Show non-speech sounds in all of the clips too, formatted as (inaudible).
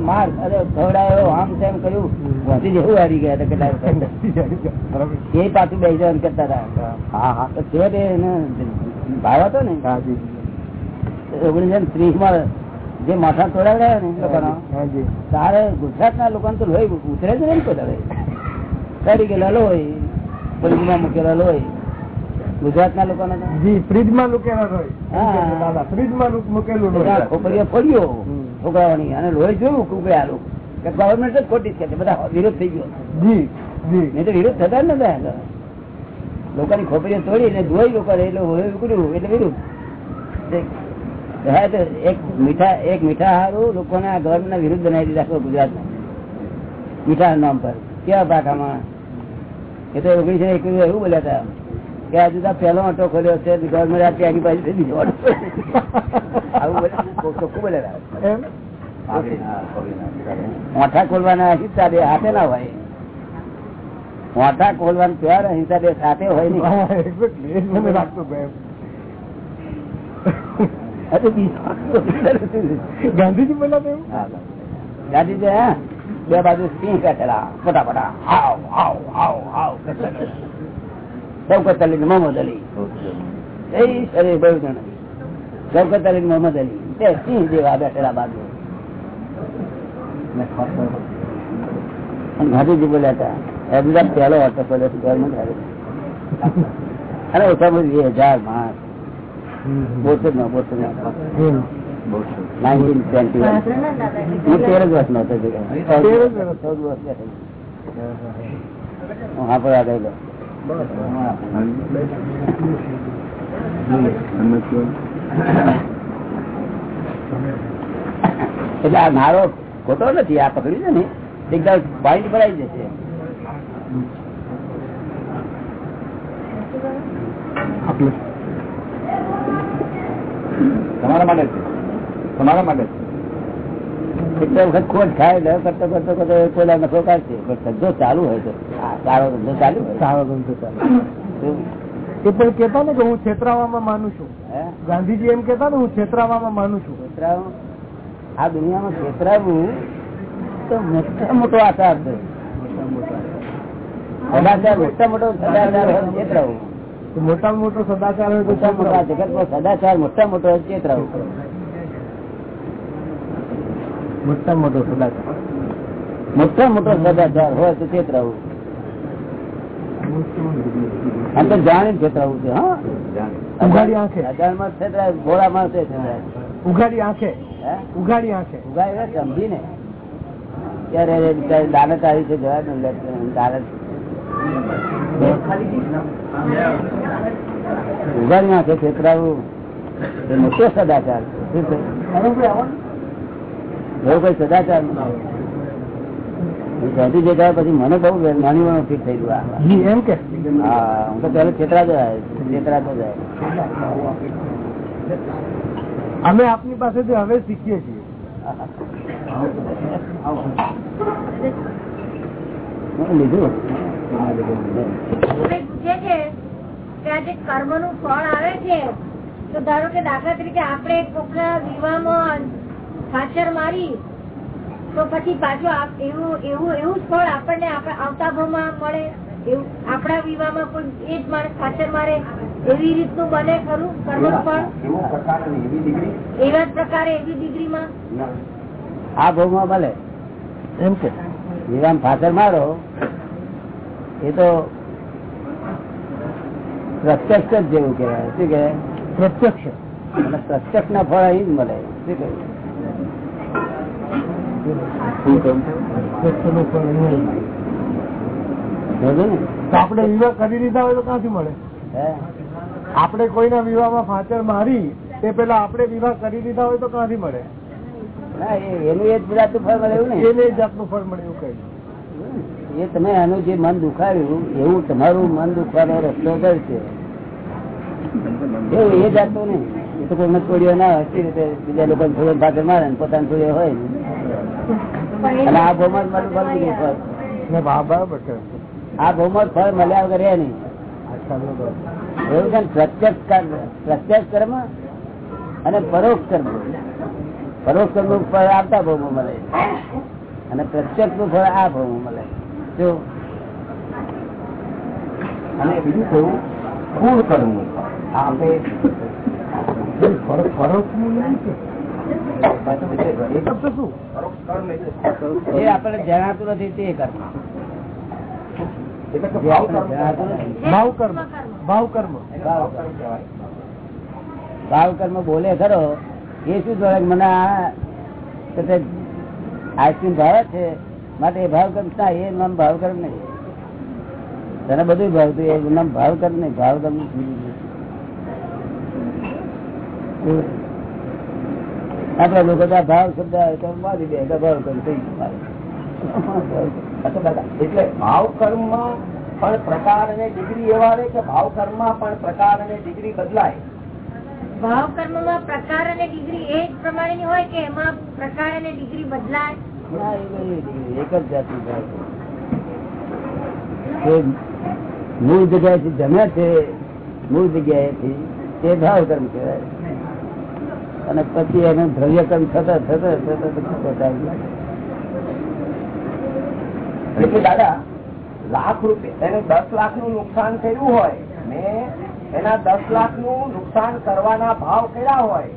માર અરે ખવડાયો આમ તેમ કર્યું. વધી જેવું હારી ગયા હતા કેટલા એ પાછું બે જણ કરતા હતા. હા હા. તો ભાવ હતો ને ઓગણીસો ત્રીસમાં જે માથા તોડાવ્યા ને એ લોકોનો તારે ગુજરાત ના લોકો તો લોહી ઉતરે જ નહીં કોઈ ચડી ગયેલા લોહી પરીક્ષમાં મૂકેલા લોહી. ગુજરાત ના લોકો જી ફ્રીજમાં મૂકેલા હોય. ફ્રીજમાં મૂકેલું ખોપરીઓ ફોડ્યો છોકરાઓની અને લોહી જોયું કુકડ્યા કે ગવર્મેન્ટ જ ખોટી છે બધા વિરોધ થઈ ગયો. જી જી. નહીં તો વિરોધ થતા જ નતા લોકોની ખોપરીઓ તોડી ને ધોઈ લોકો એટલે હોય ઉકળ્યું એટલે તો એક મીઠા એક મીઠા હારું લોકોને આ ગવર્મેન્ટ ના વિરુદ્ધ બનાવી દીધા આખો ગુજરાતમાં. મીઠા નામ પર. કેવા પાકામાં એ તો ઓગણીસો એકવીસ એવું બોલ્યા હતા. કે આ જુદા પહેલો ઓટો ખોલ્યો છે ગવર્મેન્ટ આ ત્યાંની બાજુ બીજો ઓટો (laughs) આવું ચોખ્ખું બોલે મોઠા ખોલવાના હિસાબે હાથે ના હોય. મોઠા ખોલવાનું ત્યાર હિસાબે સાથે હોય નહીં. ગાંધીજી બોલા એવું? ગાંધીજી. હા. બે બાજુ સિંહ બેઠેલા ફટાફટા હાવ હાવ હાવ આવ સૌકત અલી મોહમ્મદ અલી. એ શરીર બહુ જણ. સૌકત અલી મોહમ્મદ અલી. તે સિંહ જેવા બેઠેલા બાજુ. ગાંધીજી બોલ્યા હતા એ બધા પહેલો હતો અને ઓછામાં ઓછું વીસ હજાર માણસ. બોતેર નો બોતેર તેર જ વર્ષ નો હતો હું હા પર આગળ. એટલે આ મારો ખોટો નથી, આ પકડી છે ને, એકદમ પોઈન્ટ ભરાઈ જશે. તમારા માટે છે. તમારા માટે છે એટલે વખત ખોટ ખાય એટલે કરતો કરતો કરતો કોઈના નફો કાઢશે. પણ ધંધો ચાલુ હોય તો સારો ધંધો ચાલુ સારો ધંધો ચાલુ એ પણ કેતા ને કે હું છેતરાવામાં માનું છું. ગાંધીજી એમ કેતા ને હું છેતરાવામાં માનું છું. છેતરાવું? આ દુનિયામાં છેતરાવું તો મોટા મોટો આચાર છે. સદાચાર મોટા મોટો સદાચાર છેતરાવું. મોટા મોટો સદાચાર હોય તો મોટા જગત જગતમાં સદાચાર મોટા મોટો છેતરાવું. મોટા મોટો સદાચાર. મોટા મોટો સદાચાર હોય તો છેતરાવું આમ તો જાણીને છેતરાવું છે ઉઘાડી આંખે. છેતરાય ભોળા છેતરાય ઉઘાડી આંખે. ઉઘાડી આંખે. ત્યારે દાનત આવી છે જવા દાનત. ઉગાડી નાખે છેતરાવું. મોટો સદાચાર. છે. કોઈ સદાચાર ગાંધી જગ્યાએ પછી મને બહુ નાની વાર ફીટ થઈ ગયું એમ કે? હા હું તો પેલો છેતરા જાય છેતરા તો જાય. અમે આપની પાસેથી હવે શીખીએ છીએ. લીધું. પૂછે છે કે આ જે કર્મનું ફળ આવે છે તો ધારો કે દાખલા તરીકે આપણે કોકના વિવાહમાં ફાચર મારી તો પછી પાછું એવું એવું એવું જ ફળ આપણને આવતા ભાવમાં મળે એવું આપણા વિવાહમાં કોઈ એ જ માણસ પાછળ મારે એવી રીતનું બને ખરું કર્મ ફળ? એવો પ્રકાર અને એવી ડિગ્રી? એવા જ પ્રકારે એવી ડિગ્રીમાં? આ ભાવમાં ભલે. એમ કે? વિરામ ફાસર મારો. એ તો પ્રત્યક્ષ જ જેવું કહેવાય. શું કે પ્રત્યક્ષ. પ્રત્યક્ષ ના ફળ અહીં જ મળે. શું કહ્યું પ્રત્યક્ષનું ફળ નહીં. સમજો ને તો આપણે વિવાહ કરી દીધા હોય તો ક્યાંથી મળે? આપણે કોઈના વિવાહમાં ફાચર મારી તે પેલા આપણે વિવાહ કરી દીધા હોય તો ક્યાંથી મળે? એનું એ જાતનું ફળ મળે એવું ને એને જાતનું ફળ મળે એવું કઈ એ તમે એનું જે મન દુખાવ્યું એવું તમારું મન દુખવાનો રસ્તો છે? એવું એ જાતનું નહીં. એ તો કોઈ છોડીઓ ના હોય રીતે બીજા લોકો થોડો ફાધર મારે પોતાની છોડીઓ હોય ને. અને આ ભાવમાં જ ફળ નીકળે ફળ બરાબર છે આ ભાવમાં ફળ મળ્યા વગર રહે નહીં એવું છે પ્રત્યક્ષ કર્મ પ્રત્યક્ષ કર્મ અને પરોક્ષ કર્મ પરોક્ષ કર્મનું ફળ આવતા ભૌમ મળે અને પ્રત્યક્ષનું ફળ આ ભૌમ મળે જો અને બીજું કહ્યું કુળ કરવું આપણે ફરક ફરક નહીં એ આપણને જણાતું નથી તે કર્મ. ભાવ કર્મ. ભાવ ભાવ બોલે ખરો. એ શું જોડે? મને આઈસ્ક્રીમ ભાવે છે. માટે એ ભાવ કર્મ ના એ નામ ભાવ કર્મ નહીં. તને બધું ભાવતું એ નામ ભાવ કર્મ નહીં. ભાવ કર્મ આપડે લોકો તો ભાવ શબ્દ આવે તો મારી દે ભાવ કર્મ થઈ એટલે ભાવ કર્મ પણ પ્રકાર અને ડિગ્રી એવા રહે કે ભાવ કર્મ પણ પ્રકાર અને ડિગ્રી બદલાય. ભાવ કર્મમાં પ્રકાર અને ડિગ્રી એ જ પ્રમાણેની હોય કે એમાં પ્રકાર અને ડિગ્રી બદલાય? ના, એક જ જાતિ મૂળ જગ્યાએથી જમે છે મૂળ જગ્યાએથી તે ભાવ કર્મ કહેવાય. અને પછી એનું દ્રવ્ય કર્મ થતા થતા થતા થતા એટલે દાદા લાખ રૂપિયા એને દસ લાખનું નુકસાન કર્યું હોય ને એના દસ લાખનું નુકસાન કરવાના ભાવ કર્યા હોય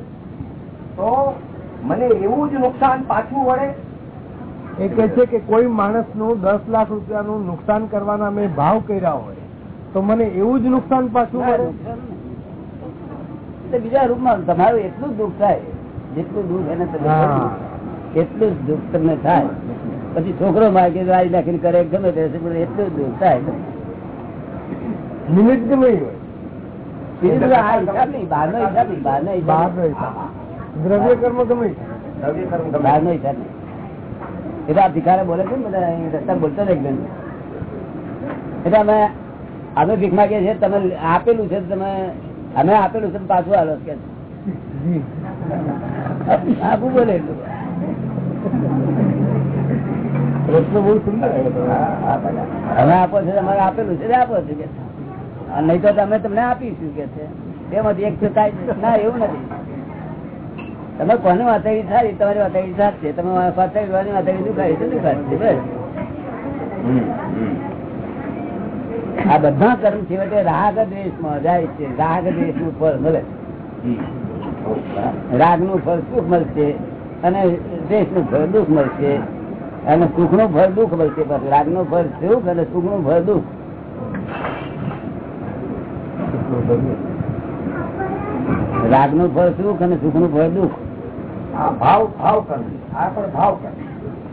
તો મને એવું જ નુકસાન પાછું વળે? એ કે છે કે કોઈ માણસનું દસ લાખ રૂપિયાનું નુકસાન કરવાના મેં ભાવ કર્યા હોય તો મને એવું જ નુકસાન પાછું ના, એટલે બીજા રૂપમાં તમારું એટલું દુઃખ થાય જેટલું દુઃખ એને એટલું જ દુઃખ તમને થાય. પછી છોકરો માગે રાજી નાખીને કરે ગમે તે પણ એટલું જ દુઃખ થાય. નિમિત્ત હોય. બીજું આ હિસાબ નહીં બહારનો હિસાબ નહીં બહારનો હિસાબ હિસાબ. દ્રવ્ય કર્મ ગમે દ્રવ્ય કર્મ ગમે. બહારનો હિસાબ નહીં. એટલે આ ભિખારે બોલે છે ને બધા અહીં રસ્તા બોલતો જ એકદમ એટલે અમે અમે ભીખ માંગીએ છીએ તમે આપેલું છે તમે અમે આપેલું છે પાછું આલો કે આપું બોલે અમે આપો છો અમારે આપેલું છે આપો છો કે નહીં તો અમે તમને આપીશું કે છે. તેમાંથી એક તો થાય. ના એવું નથી. તમે કોને વાતડી સારી તમારી વાતડી સારી છે. તમે વાતડી દુખાડી છે દુખાય છે બસ. આ બધા કર્મ છેવટે રાગ દ્વેષમાં જાય છે. રાગ દ્વેષનું ફળ મળે. રાગનું ફળ સુખ મળશે અને દ્વેષનું ફળ દુઃખ મળશે. અને સુખનું ફળ દુઃખ મળશે. રાગનું ફળ સુખ અને સુખનું ફળ દુઃખ. રાગનું ફળ સુખ અને સુખનું ફળ દુઃખ. આ ભાવ ભાવ કરવી આ પણ ભાવ કર્મ.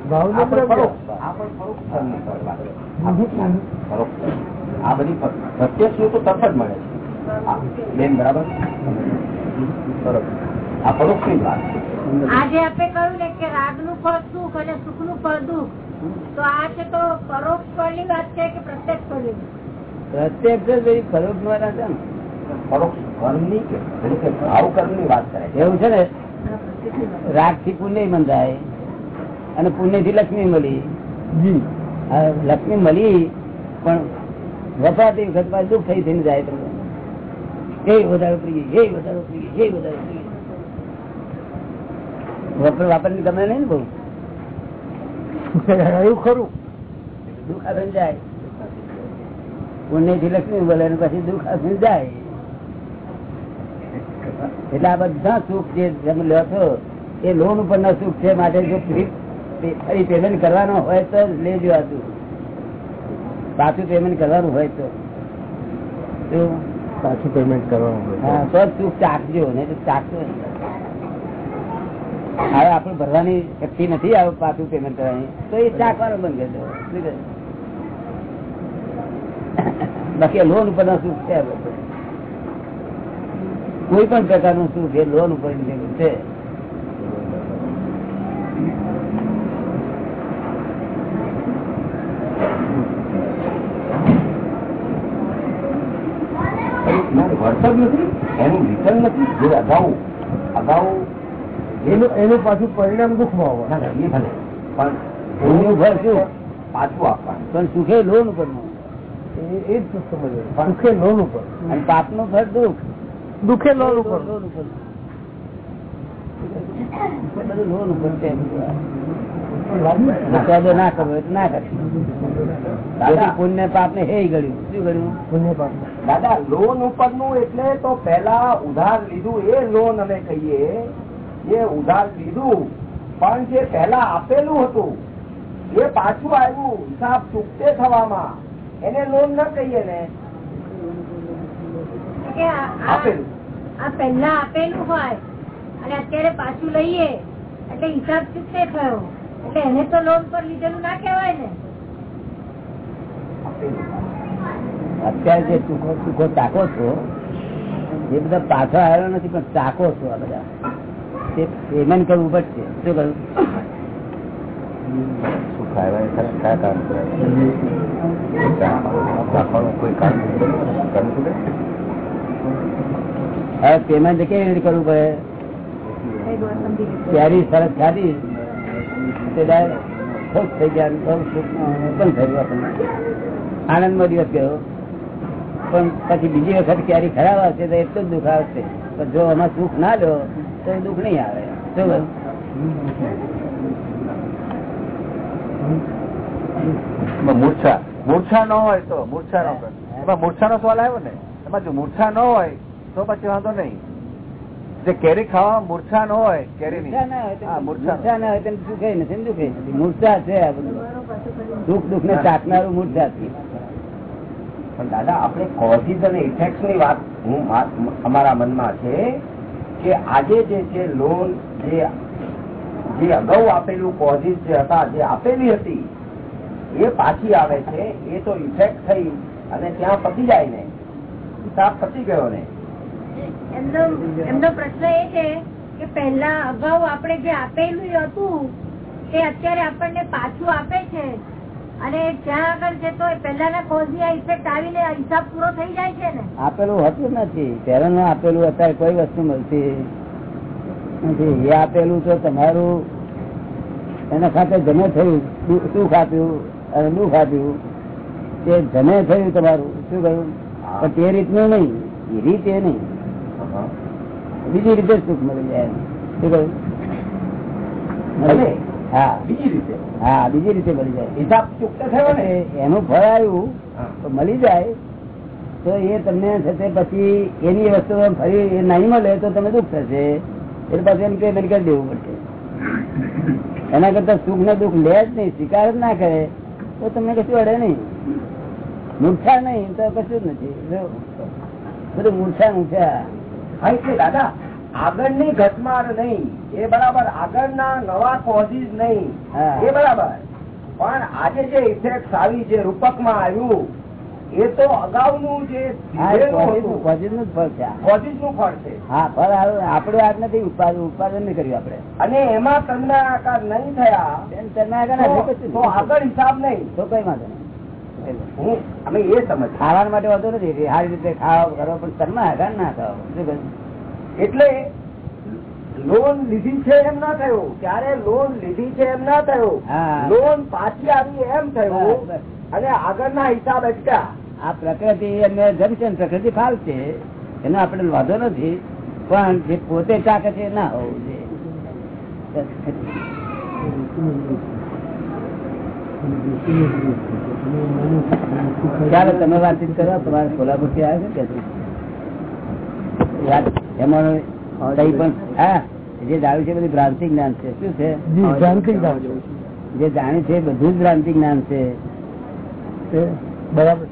ભાવનું આ પરોક્ષ. આ પણ પરોક્ષ કરવી પરોક્ષ. આ બધી પ્રત્યક્ષનું તો તરત જ મળે છે. બેન બરાબર? બરોબર. આ પરોક્ષની વાત આજે આપણે કહ્યું ને કે રાગનું ફળ સુખ અને સુખનું ફળ દુઃખ. તો આ છે તો પરોક્ષ ફળની વાત છે કે પ્રત્યક્ષ ફળ પ્રત્યક્ષ પરોક્ષનું છે ને. પરોક્ષ કર્મની કે કે ભાવ કર્મની વાત કરે એવું છે ને? રાગથી પુણ્ય મંદાય અને પુણ્યથી લક્ષ્મી મળી. જી. લક્ષ્મી મળી પણ વફાતી વખતમાં દુઃખ થઈ થઈને જાય તમને. એ વધારો પ્રિય એ વધારે ગઈ એ વધારે ઉપરી ગઈ ગમે નહીં ને બહુ. એવું ખરું. દુઃખ આપીને જાય. પુણ્યથી લક્ષ્મી બોલે પછી દુઃખ આપીને જાય. એટલે આ બધા સુખ જે તમે લો છો એ લોન ઉપર ના સુખ છે માટે જો ફરી ફરી પેમેન્ટ કરવાનો હોય તો લેજો આ સુખ પાછું પેમેન્ટ કરવાનું હોય તો. પાછું પેમેન્ટ કરવાનું હોય. હા તો જ ચાકજો ને ચાકજો હવે આપણે ભરવાની શક્તિ નથી આવે પાછું પેમેન્ટ કરવાની. તો એ ચાકવાનું બંધ કરી દો બાકી લોન ઉપર સુખ છે. કોઈ પણ પ્રકારનું સુખ એ લોન ઉપર છે. વળતર નથી એનું રિટર્ન નથી જે અગાઉ અગાઉ એનું એનું પાછું પરિણામ દુઃખમાં એ ભલે. પણ પુણ્યનું ફળ શું? પાછું આપવાનું. પણ સુખે લોન ઉપર એ જ સમજવું દુઃખે લોન ઉપર. અને પાપનું ફળ દુઃખ. દુઃખે લોન ઉપર. લોન ઉપર. બધું લોન ઉપર છે. ના કરવો ના કરે. પુણ્ય પાપ ને હે ગળ્યું શું ગળ્યું પુણ્ય પાપ. દાદા લોન ઉપરનું એટલે તો પેલા ઉધાર લીધું એ લોન અમે કહીએ એ ઉધાર લીધું. પણ જે પેલા આપેલું હતું એ પાછું આવ્યું હિસાબ ચૂકતે થવામાં. એને લોન ન કહીએ ને. કે આ- આ આપેલું. આ પહેલા આપેલું હોય અને અત્યારે પાછું લઈએ એટલે હિસાબ ચૂકતે થયો. એને તો લોન પર લીધેલું ના કહેવાય ને. અત્યારે જે ચૂકો ચૂકો ચાકો છો એ બધા પાછો આવ્યો નથી પણ ચાકો છો આ બધા. તે પેમેન્ટ કરવું પડશે. શું કરવું? પેમેન્ટ કેવી રીતે કરવું પડે? ત્યારે સરસ ખાધી તે ખુશ દિવસ ગયો. પણ પછી બીજી વખત ક્યારે ખરાબ આવશે તો એટલું જ દુઃખ આવશે. પણ જો આમાં સુખ ના લો, તો દુઃખ નહીં આવે. શું મૂર્છા. મૂર્છા ન હોય તો મૂર્છા નો એમાં મૂર્છા નો સવાલ આવ્યો ને? એમાં જો મૂર્છા ન હોય, તો પછી વાંધો નહીં. જે કેરી ખાવા મૂર્છા ન હોય કેરી મૂર્છા ના હોય સુખે નથી દુખે મૂર્છા છે આ બધું. દુઃખ દુઃખ ને ચાકનારું મૂર્છા છે. પણ દાદા આપણે કોઝિસ અને ઇફેક્ટની વાત હું અમારા મનમાં છે કે આજે જે છે લોન જે જે અગાઉ આપેલું કોઝિસ જે હતા જે આપેલી હતી એ પાછી આવે છે એ તો ઇફેક્ટ થઈ અને ત્યાં પતી જાય ને. હિસાબ પતી ગયો ને. એમનો એમનો પ્રશ્ન એ છે કે પહેલા અગાઉ આપણે જે આપેલું હતું તે અત્યારે આપણને પાછું આપે છે. અને જ્યાં આગળ જતો તો પહેલાના કોઝી ઇફેક્ટ આવીને હિસાબ પૂરો થઈ જાય છે ને? આપેલું હતું નથી. પહેલાનું આપેલું અત્યારે કોઈ વસ્તુ મળતી નથી. એ આપેલું તો તમારું એના ખાતે જમે થયું શું સુખ આપ્યું અને દુઃખ આપ્યું. તે જમે થયું તમારું. શું કહ્યું? પણ તે રીતનું નહીં. એ રીત એ નહીં. બીજી રીતે સુખ મળી જાય શું કહ્યું? હા. બીજી રીતે? હા બીજી રીતે મળી જાય. હિસાબ ચૂકતે થયો ને? એનું ફળ આવ્યું તો મળી જાય. તો એ તમને થશે પછી એની વસ્તુ ફરી એ નહીં મળે તો તમે દુઃખ થશે. એટલે પાછું એમ પેમેન્ટ કરી દેવું પડશે. એના કરતા સુખ ને દુઃખ લે જ નહીં સ્વીકાર જ ના કરે. તો તમને કશું અડે નહીં. મૂર્છા નહીં તો કશું જ નથી. બધું મૂર્છા મૂર્છા. હા એટલે દાદા આગળની ઘટમાળ નહીં. એ બરાબર આગળના નવા કોઝિસ નહીં. એ બરાબર. પણ આજે જે ઇફેક્ટ આવી જે રૂપકમાં આવ્યું એ તો અગાઉનું જે નું ફળ છે. હા ફળ આપડે આજ નથી ઉત્પાદન ઉત્પાદન નહીં કર્યું આપડે અને એમાં તન્નાકાર નહીં થયા આગળ નહીં. આગળ હિસાબ નહીં. તો કઈ વાંધો નહીં. હું અમે એ સમજ ખાવા માટે વાંધો નથી સારી રીતે ખાવા કરવા પણ તરમાં હેરાન ના થવા એટલે લોન લીધી છે એમ ના થયું. ક્યારે લોન લીધી છે એમ ના થયું. લોન પાછી આવી એમ થયું. અને આગળના હિસાબ અટક્યા આ પ્રકૃતિ એમને જમશે પ્રકૃતિ ફાલશે એનો આપણે વાંધો નથી. પણ જે પોતે ચાકે છે ના હોવું જોઈએ. ચાલો તમે વાતચીત કરો તમારે કોલ્હાપુરથી આવે છે એમાં કઈ પણ હા જે જાણ્યું છે બધું ભ્રાંતિ જ્ઞાન છે. શું છે? જ જે જાણ્યું છે બધું જ ભ્રાંતિ જ્ઞાન છે. બરાબર.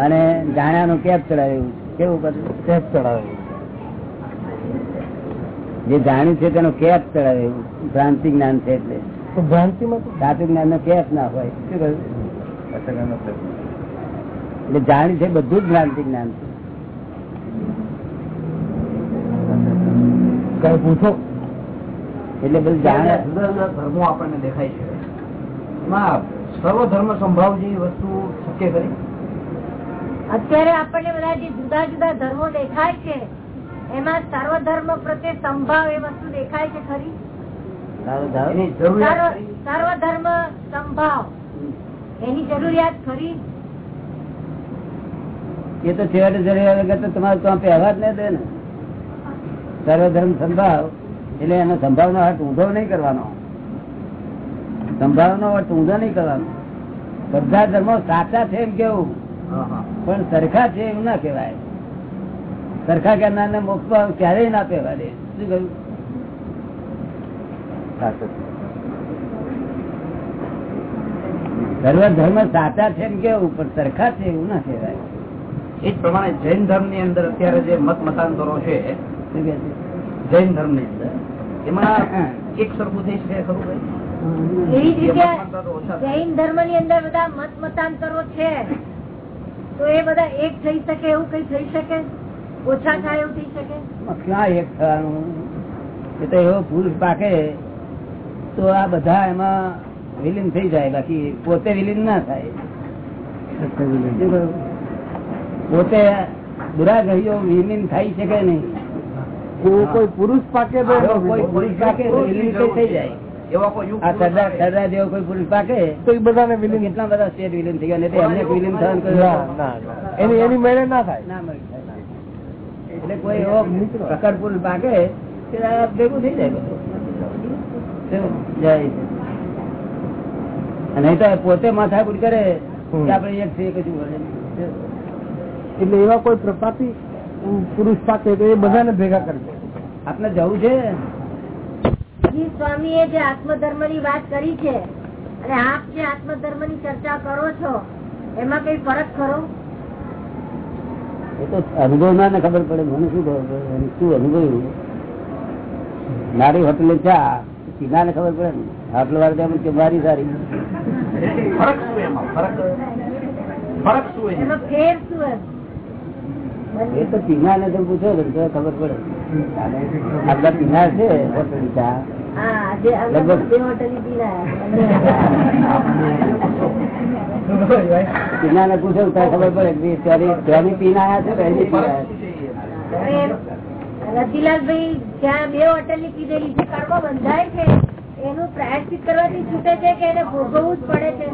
અને જાણ્યાનું કેપ ચડાવ્યું. કેવું બધું? કેપ ચડાવ્યું. જે જાણ્યું છે તેનો કેપ ચડાવ્યું. ભ્રાંતિ જ્ઞાન છે એટલે. સાચું જ્ઞાન નો કેપ ના હોય. શું કહ્યું? એટલે જાણી છે બધું જ ભ્રાંતિ જ્ઞાન છે. કઈ પૂછો? એટલે બધું જાણે. ધર્મો આપણને દેખાય છે. સર્વ ધર્મ સંભાવ જેવી વસ્તુ શક્ય કરી અત્યારે આપણને બધા જે જુદા જુદા ધર્મો દેખાય છે એમાં સર્વધર્મ પ્રત્યે સંભાવ એ વસ્તુ દેખાય છે ખરી? સર્વધર્મ સંભાવ. એની જરૂરિયાત ખરી? એ તો છેવટે જરૂરિયાત વગર તો તમારે તો પહેવા જ નહીં દે ને. સર્વધર્મ સંભાવ એટલે એનો સંભાવનો હાથ ઊંધો નહીં કરવાનો. સંભાવનો હાથ ઊંધો નહીં કરવાનો. બધા ધર્મો સાચા છે એમ કેવું? પણ સરખા છે એવું ના કહેવાય. સરખા કરનાર ને મોક્ષ ક્યારેય ના કહેવાય દે. શું કહ્યું. સર્વ ધર્મ સાચા છે કે ઉપર સરખા છે એવું ના કહેવાય. એ જ પ્રમાણે જૈન ધર્મની અંદર અત્યારે જે મત મતાંતરો છે? જૈન ધર્મની અંદર એમાં એક સરખું થઈ શકે ખરું એવી જ રીતે. જૈન ધર્મની અંદર બધા મત મતાંતરો છે તો એ બધા એક થઈ શકે એવું કઈ થઈ શકે? ઓછા થાય એવું થઈ શકે? ક્યાં એક થવાનું? એ તો એવો પુરુષ પાકે તો આ બધા એમાં વિલીન થઈ જાય બાકી પોતે વિલીન ના થાય. પોતે બુરા ગયો વિલીન થઈ શકે નહીં? કોઈ- પુરુષ પાકે કોઈ પુરુષ પાકે વિલીન થઈ જાય. કેટલા બધા સ્ટેટ વિલીન થઈ ગયા? વિલીન થવાનું. એની એની મેળે ના થાય. ના મળે એટલે કોઈ એવો પ્રકટ પુરુષ પાકે ભેગું થઈ જાય નહીં તો પોતે માથાકૂટ કરે આપડે એક છે કશું એટલે એવા કોઈ પ્રપાતી પુરુષ પાસે એ બધાને ભેગા કરી આપને જવું છે? સ્વામી એ જે આત્મધર્મની વાત કરી છે અને આપ જે આત્મધર્મની ચર્ચા કરો છો એમાં કઈ ફરક ખરો? એ તો અનુભવ ના ને ખબર પડે મને શું ખબર પડે? શું અનુભવ્યું મારી હોટલે ચા સીધા ને ખબર પડે ને. વાર વાળા કે મારી સારી. ફરક શું એમાં? ફરક ફરક શું એમાં? એમાં ફેર શું એ તો પીના ને તો પૂછો તો ખબર પડે. આપડા પીના છે પીના ને પૂછો તો ખબર પડે ત્યાંની- ત્યાંની પીના આયા છે? રતિલાલભાઈ જ્યાં બે હોટલની પીધેલી છે કર્મ બંધાય છે, એનું પ્રાયશ્ચિત કરવાથી છૂટે છે કે એને ભોગવવું જ પડે છે?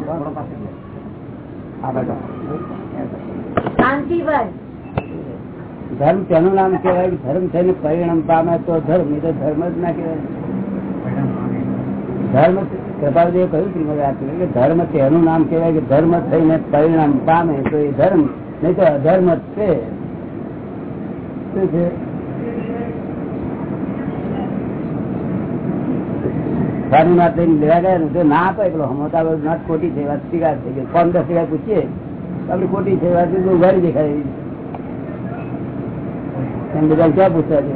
શાંતિભાઈ ધર્મ તેનું નામ કેવાય ધર્મ છે ને પરિણામ પામે તો ધર્મ, એ તો ધર્મ જ ના કેવાય ધર્મ કૃપાલજીએ કહ્યું શ્રીમદ કે ધર્મ તેનું નામ કેવાય કે ધર્મ થઈને પરિણામ પામે તો એ ધર્મ, નહીં તો અધર્મ જ છે. શું છે? સારું નાથ લઈને લેવા ગયા ને ના આપે પેલો હમતા નાથ ખોટી છે વાત સ્વીકાર થઈ ગઈ કોણ દસ ટકા પૂછીએ? આપડે ખોટી છે વાત, તો ઉઘાડી દેખાય. એમ બધા ક્યાં પૂછતા છે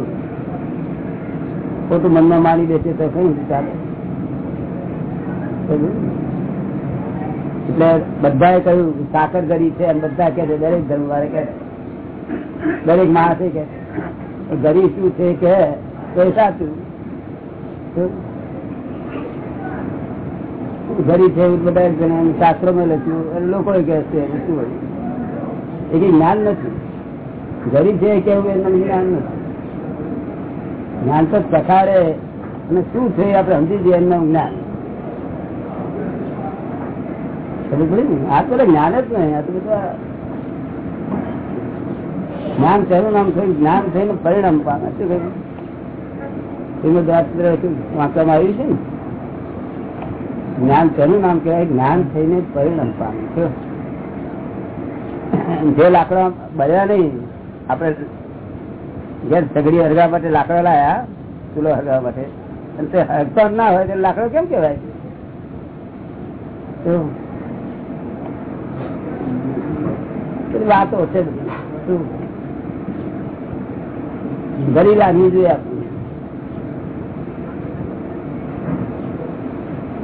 ખોટું મનમાં માની બેસે તો કઈ ચાલે? એટલે બધાએ કહ્યું, સાકર ગરી છે. અને બધા કે છે, દરેક ધર્મવાળે કે દરેક માણસે કે ગરી શું છે? કે તો એ સાચું શું? ગરી છે એવું બધા જણાવ્યું, શાસ્ત્રોમાં લખ્યું. લોકો કહે છે શું એ કઈ જ્ઞાન નથી. ગરીબ છે કેવું એનું જ્ઞાન નથી. જ્ઞાન તો ચખાડે અને શું છે આપણે સમજી જઈએ એમનું જ્ઞાન. આ તો જ્ઞાન જ નહીં. આ તો બધા જ્ઞાન તેનું નામ થયું જ્ઞાન થઈને પરિણામ પામે. શું કહ્યું? શ્રીમદ રાજચંદ્ર વાંચવામાં આવ્યું છે ને? જ્ઞાન તેનું નામ કહેવાય? જ્ઞાન થઈને પરિણામ પામે જે લાકડા બળ્યા નહીં, આપણે ઘેર સગડી હરગા માટે લાકડા લાયા, ચૂલો હરગા માટે. અને તે હરતો ના હોય તો લાકડો કેમ? બધી વાતો છે? ગરી લાગવી જોઈએ આપણે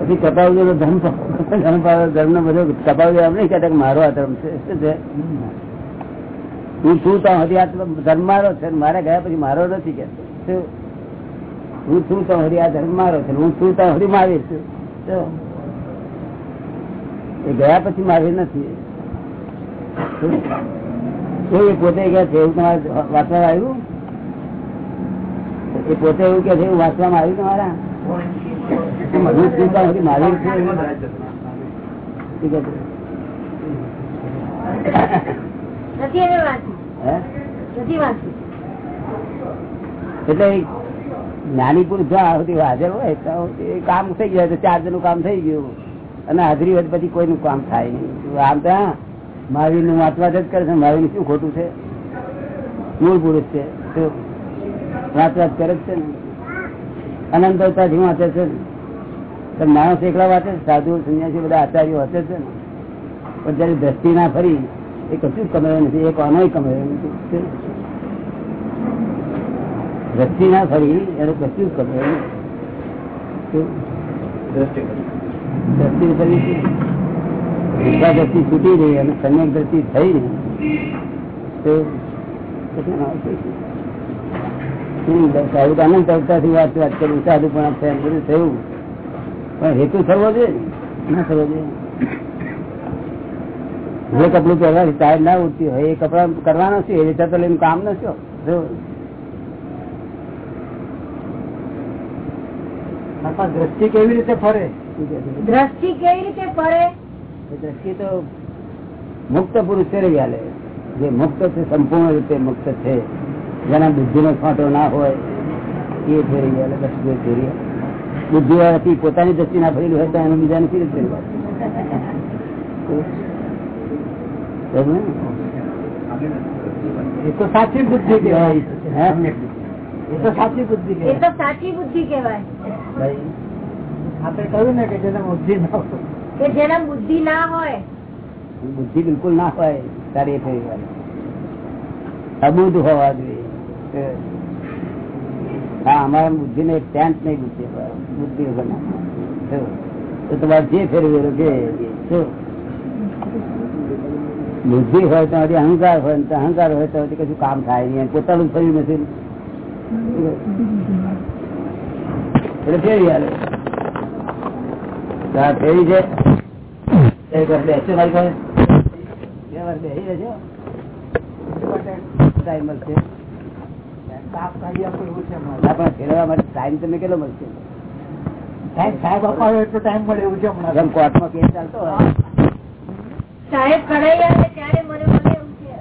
પછી કપાવજો નો ધર્મ ધર્મ ધર્મ નો બધો કપાવજો એમ નહીં કહેતા મારો આ ધર્મ છે. શું છે? હું છું તો હરિયા ધર્મ મારો છે મારા ગયા પછી મારો નથી કે હું છું તો હરિયા ધર્મ મારો છે હું છું તો હરી મારી છું. એ ગયા પછી મારી નથી. એ પોતે ગયા છે એવું તમારે વાંચવા આવ્યું? એ પોતે એવું કે છે, એવું વાંચવામાં આવ્યું તમારા? વાંચી એટલે જ્ઞાની પુરુષ સુધી હાજર હોય તો કામ થઈ જાય તો ચાર જણનું કામ થઈ ગયું. અને હાજરી હોય પછી કોઈનું કામ થાય નહીં. આમ તો હા મહાવીરનું વાંચવા જ કરે છે. મહાવીર શું ખોટું છે? મૂળ પુરુષ છે. તો વાંચવા જ કરે છે ને. અનંત અવતારથી વાંચે છે ને. માણસ એકલા વાંચે સાધુ સંન્યાસી બધા આચાર્યો વાંચે છે ને? પણ જયારે દ્રષ્ટિ ના ફરી એ કશું કમાયું નથી એક અનય કમાયું નથી. દ્રષ્ટિ ના ફરી એને કશું કમાયું દ્રષ્ટિ ફરી. વિશ્વા દ્રષ્ટિ છૂટી રહી અને સમ્યક દ્રષ્ટિ થઈ તો કશું ના આવશે. આનંદ સારું તો અનંત અવતારથી વાત વાત કરી સાધુ પણ એમ બધું થયું. પણ હેતુ થવો જોઈએ ના? થવો જોઈએ. જે કપડું પહેરવાથી ટાયર ના ઉઠતી હોય એ કપડા કરવાના છે એ રીતે તો લઈને કામ ન છો દ્રષ્ટિ કેવી રીતે ફરે? દ્રષ્ટિ કેવી રીતે ફરે? દ્રષ્ટિ તો મુક્ત પુરુષ છે રહી હાલે જે મુક્ત છે સંપૂર્ણ રીતે મુક્ત છે. જેના બુદ્ધિ નો ફાંટો ના હોય એ ફેરી ગયા બસ ફેરી બુદ્ધિ વાળાથી પોતાની દ્રષ્ટિ ના ફરેલી હોય તો એનું બીજાને કેવી રીતે ફેરવા? એ તો સાચી બુદ્ધિ કહેવાય. એ તો સાચી બુદ્ધિ એ તો સાચી બુદ્ધિ કહેવાય. આપણે કહ્યું ને કે જેને બુદ્ધિ ના હોય. કે જેના બુદ્ધિ ના હોય. બુદ્ધિ બિલકુલ ના હોય તારી એ ફેરી. અબુધ હોવા જોઈએ. હા, અમારા બુદ્ધિ ને ટેન્ટ નહીં બુદ્ધિ બુદ્ધિ. તો તમારે જે ફેરવેલો કે બુદ્ધિ હોય તો હજી અહંકાર હોય, તો અહંકાર હોય તો હજી કશું કામ થાય નહીં પોતાનું થયું નથી. એટલે ફેરી હાલે. ફેરી છે. બેસજો મારી પાસે. બે વાર બેસી રહેજો. ટાઈમ મળશે આપો માટે ટાઈમ કેટલો મળશે? સાહેબ સાહેબ અપાવે એટલો ટાઈમ મળે એવું છે હમણાં. કોર્ટમાં કેસ ચાલતો સાહેબ કઢાઈ આપે ત્યારે મને મળે એવું છે.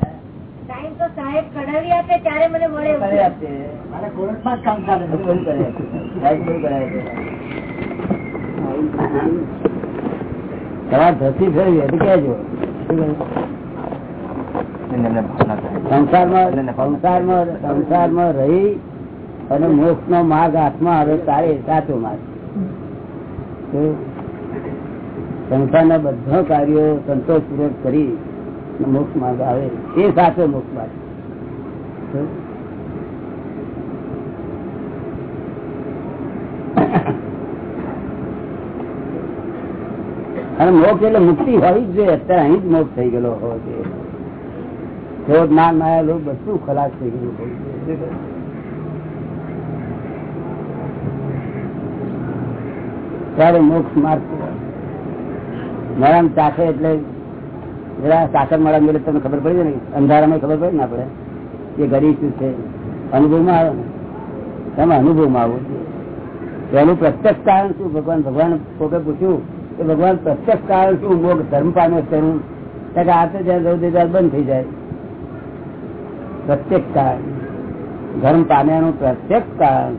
ટાઈમ તો સાહેબ કઢાવી આપે ત્યારે મને મળે એવું કરે મારે કોર્ટમાં જ કામ ચાલે બધું બધું કરે સાહેબ બધું કરાવે છે. તમારે ધસી ફેરવી હોય કહેજો? સંસારમાં સંસારમાં રહી અને મોક્ષ નો માર્ગ હાથમાં આવે તારે સાચો માર્ગ. સંસારના બધા કાર્યો સંતોષપૂર્વક કરી મોક્ષ માર્ગ આવે. એ સાચો મોક્ષ માર્ગ. અને મોક્ષ એટલે મુક્તિ હોવી જ જોઈએ. અત્યારે અહીં જ મોક્ષ થઈ ગયેલો હોવો જોઈએ. માન માયા લોભ બધું ખલાસ થઈ ગયું ત્યારે મોક્ષ માર્ગ મરણ ચાખે એટલે જરા સાકર મળવા મળે તમને ખબર પડી જાય ને, અંધારામાં ખબર પડે ને આપણે, કે ગરીબ શું છે? અનુભવમાં આવે ને. તમે અનુભવમાં જોઈએ? એનું પ્રત્યક્ષ કારણ શું? ભગવાન ભગવાન પોતે પૂછ્યું કે ભગવાન પ્રત્યક્ષ કારણ શું? મોગ ધર્મ પામે કે આ તો જ્યાં જવું બંધ થઈ જાય. પ્રત્યેક કારણ. ધર્મ પામ્યાનું પ્રત્યેક કારણ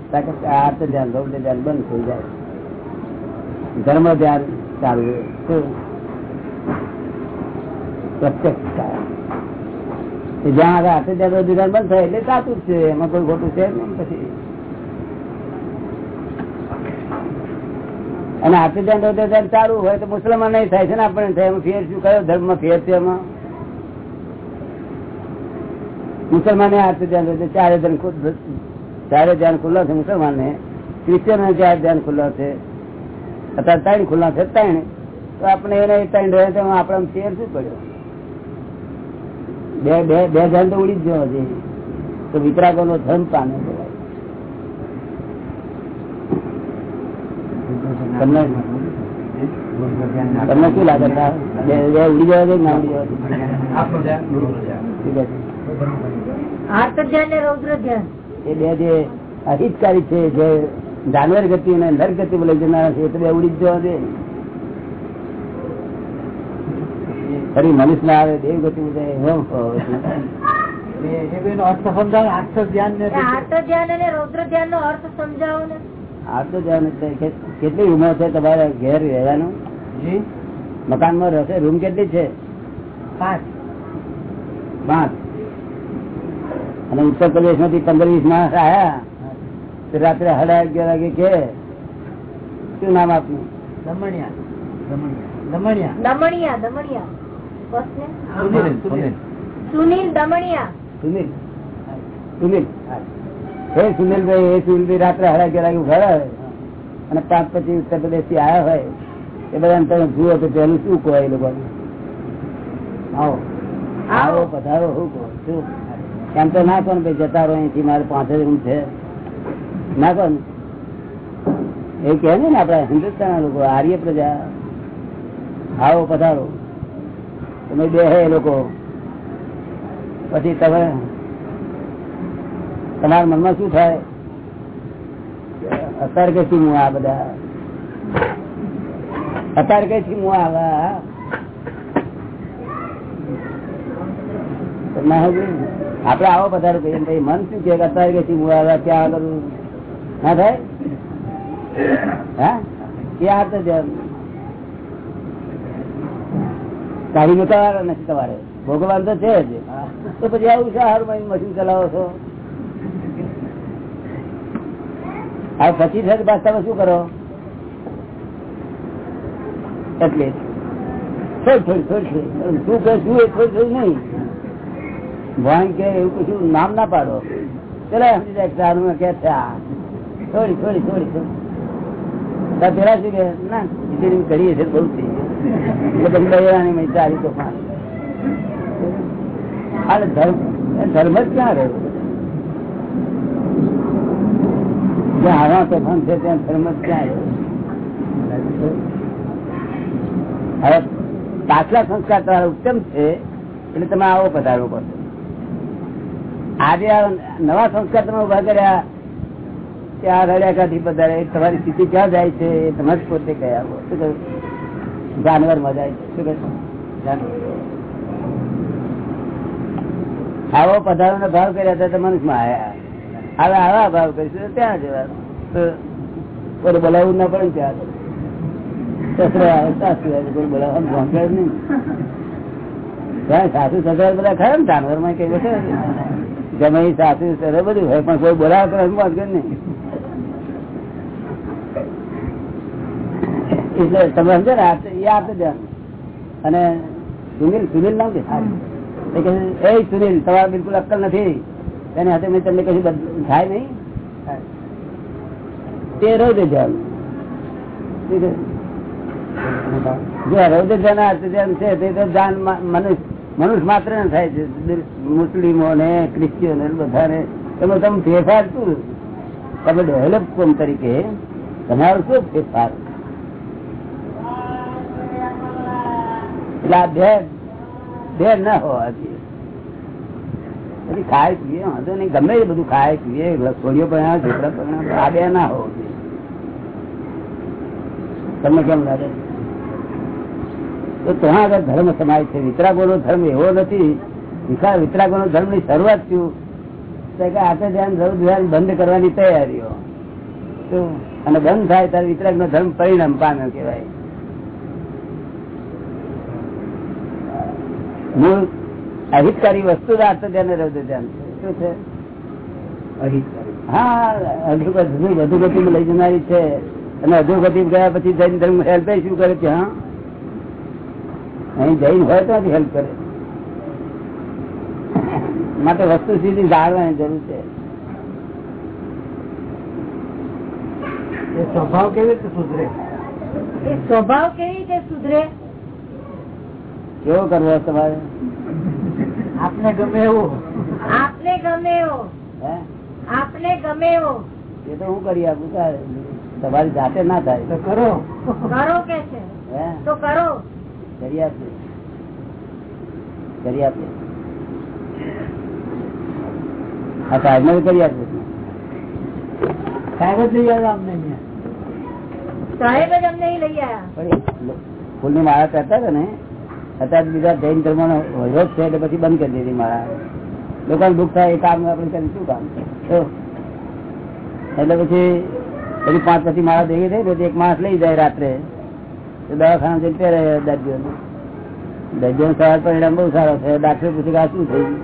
આ ધ્યાન જવું ધ્યાન બંધ થઈ જાય. ધર્મ ધ્યાન ચાલુ. પ્રત્યેક કારણ. જ્યાં આગળ હાથે ત્યાં ધ્યાન બંધ થાય, એટલે સાચું છે. એમાં કોઈ ખોટું છે નહીં પછી. અને હાથે ધ્યાન ચાલુ હોય તો મુસલમાન નહીં થાય છે ને આપણે થાય ફેર શું કયો ધર્મ? ફેર છે એમાં? મુસલમાને આરતી ધ્યાન ધોતે ચારે ધ્યાન ચારે ધ્યાન ખુલ્લા છે મુસલમાને ક્રિશ્ચિયન ચાર ધ્યાન ખુલ્લા છે. અત્યારે ત્રણ ખુલ્લા છે ત્રણ. તો આપણે એને ત્રણ રહે તો આપણે ફેર શું કર્યો બે બે બે ધ્યાન તો ઉડી જ જવા છે તો વિતરાગો નો ધન પામે તમને તમને શું લાગે? છે? બે ઉડી જવા છે ના ઉડી જવા છે? ઠીક છે. આર્ત ધ્યાન ને રૌદ્ર ધ્યાન એ બે જે અહિતકારી છે જે જાનવર ગતિ અને નર ગતિ લઈ જનારા છે એ તો બે ઉડી જવા દે. ફરી મનુષ્ય ના આવે દેવ ગતિ કેટલી ઉંમર છે તમારે ઘેર રહેવાનું? મકાન મકાનમાં રહેશે રૂમ કેટલી છે? પાંચ. પાંચ. અને ઉત્તર પ્રદેશમાંથી પંદર વીસ માણસ આવ્યા રાત્રે સાડા અગિયાર વાગે કે શું નામ આપનું? અને પાંચ પછી ઉત્તર પ્રદેશથી આવ્યા હોય એ બધા તમે જુઓ તો પેલું શું કહો એ લોકો આવો. આવો પધારો શું કહો? શું? એમ તો ના કોણ જતા રહો અહીંથી, મારે પાંચ રૂમ છે. ના કોણ એ કહે ને આપડા હિન્દુસ્તાન લોકો, આર્ય પ્રજા, આવો પધારો. તમે બે હે લોકો. પછી તમે, તમારા મનમાં શું થાય? અત્યારે કઈ હું આ બધા? અત્યારે કઈ હું આવા? આપડે આવો પધારો ભાઈ મન શું કે અત્યારે કે હું ક્યાં કરું ના થાય? ભોગવાન તો છે તો પછી આવું હારું મશીન ચલાવો છો? આ પછી છે પાછ શું કરો? એટલે. થોડી થોડી થોડી શું કે, શું એ થોડી થોડી નહીં. ભણ કે એવું કશું નામ ના પાડો. પેલા સમજી જાય સારું કે થોડી થોડી થોડી પેલા શું કે ના ખીચડી કરીએ છીએ બહુ થઈ ગયું. ચાલી તો ધર્મ જ ક્યાં રહ્યો? જ્યાં હારા તોફાન છે, ત્યાં ધર્મ જ ક્યાં રહ્યો? હવે પાછલા સંસ્કાર તમારા ઉત્તમ છે, એટલે તમે આવો પધારવો પડશે. આજે નવા સંસ્કાર તમે ઊભા કર્યા, ત્યાં રડ્યા કાઢી પધારે તમારી સ્થિતિ ક્યાં જાય છે, એ તમે પોતે કયા શું કહ્યું? જાનવરમાં જાય છે. શું કહ્યું? આવો પધારો નો ભાવ કર્યા હતા તો મનુષ્યમાં આવ્યા હવે આવા ભાવ કરીશું તો ત્યાં જવા કોઈ બોલાવવું ના પડે ત્યાં સાસુ સસરા બધા ખરા ને જાનવરમાં કઈ ગમે સાસુ સસરા બધું હોય, પણ કોઈ બોલાવે કરે મોજ કરે નહીં એટલે તમે સમજો ને એ આપે ધ્યાન અને સુનિલ સુનિલ નામ કે એ સુનિલ, તમારે બિલકુલ અક્કલ નથી. એની હાથે મેં તમને કશું થાય નહીં. તે રૌદ્ર ધ્યાન? જો રૌદ્ર ધ્યાન છે, તે તો ધ્યાન મનુષ્ય મનુષ્ય માત્ર ને થાય છે. મુસ્લિમો ને ક્રિશ્ચિયનો બધાને તમે તમે ફેરફાર શું? તમે ડેવલપ કોમ તરીકે? તમારું શું ફેરફાર? એટલે આ બે બે ના હોવા પછી ખાય પીએ, વાંધો નહીં, ગમે બધું ખાય પીએ પણ ઝોપડા ના હોવા જોઈએ તમને કેમ લાગે? તો ત્યાં આગળ ધર્મ સમાય છે. વિતરાગો નો ધર્મ એવો નથી. વિતરાગો નો ધર્મની શરૂઆત થયું. તો કે આપણે ધ્યાન ધર્મ ધ્યાન બંધ કરવાની તૈયારીઓ. અને બંધ થાય ત્યારે વિતરાગ નો ધર્મ પરિણામ પામ્યો કેવાય મૂળ અહિતકારી વસ્તુ જ આર્થ ધ્યાન રૌદ્ર શું છે? હા અધોગતિ અધોગતિ લઈ જનારી છે. અને અધુગતિ ગયા પછી જૈન ધર્મ હેલ્પ શું કરે છે હા? અહીં જઈને હોય તો હેલ્પ કરે. માટે વસ્તુ સીધી જાણવાની જરૂર છે. સ્વભાવ કેવી રીતે સુધરે? સ્વભાવ કેવી રીતે સુધરે? કેવો કરવો તમારે? આપને ગમે એવો. આપને ગમે એવો. હે? આપને ગમે એવો. એ તો હું કરી આપું તારે. તમારી જાતે ના થાય. તો કરો. કરો કે છે? હે? તો કરો. કરી આપે કરી આપે આ કરી આપે લઈ આવ્યા અમને ફૂલની માળા કરતા હતા ને. અત્યારે બીજા જૈન ધર્મ નો વિરોધ છે એટલે પછી બંધ કરી દીધી માળા. લોકોને દુઃખ થાય એ કામ આપણે કરી શું કામ? તો એટલે પછી પછી પાંચ પછી માળા દેવી થઈ પછી એક માણસ લઈ જાય રાત્રે. દવાખાના જઈને પહેરે દર્દીઓને. દર્દીઓનો સવાર પરિણામ બહુ સારો થયો. ડાક્ટર પૂછે આ શું થયું?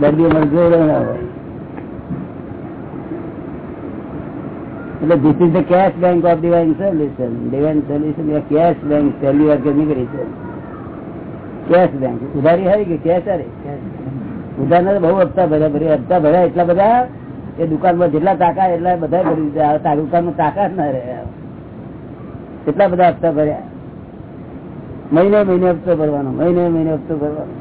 દર્દીઓ મને એટલે this is the cash bank of divine solution divine solution cash bank પહેલી વાર કે નીકળી છે? કેશ બેંક ઉધારી હારી કે કેશ હારી? ઉધાર ના બહુ હપ્તા ભર્યા. ભર્યા હપ્તા ભર્યા એટલા બધા, એ દુકાનમાં જેટલા તાકા એટલા બધા ભરી દીધા તાકા જ ના રહે. એટલા બધા હપ્તા ભર્યા? મહિને મહિને હપ્તો ભરવાનો, મહિને મહિને હપ્તો ભરવાનો.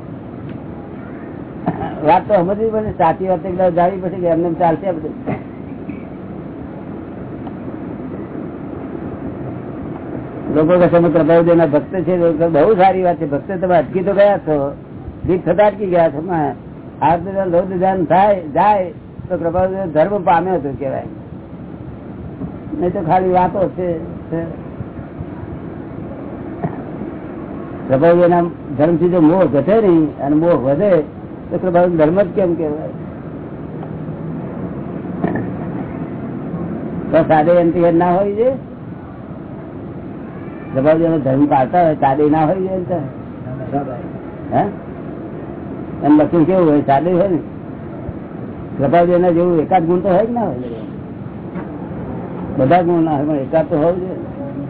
વાત તો સમજવી પડે સાચી વાત એકદમ પડશે કે એમને ચાલશે બધું. લોકો કે તમે પ્રભાવદેવ ના ભક્ત છે. બહુ સારી વાત છે. ભક્ત તમે અટકી તો ગયા છો. દીપ થતા અટકી ગયા છો. લોધ ધ્યાન થાય, જાય, તો પ્રભાવ ધર્મ પામ્યો હતો કેવાય નહીં તો ખાલી વાતો છે. પ્રભાવદેવ એના ધર્મથી જો મોહ ઘટે નહીં અને મોહ વધે, તો પ્રભાવ ધર્મ જ કેમ કેવાય સાદે એનથી ના હોય છે? પ્રભાવજી ધર્મ પાડતા હોય, સાદે ના હોય છે હે? એમ લખ્યું કેવું હોય, સાદે હોય ને? પ્રભાવજી એના જેવું એકાદ ગુણ તો હોય જ ના હોય. બધા ગુણ ના હોય, પણ એકાદ તો હોવું જોઈએ.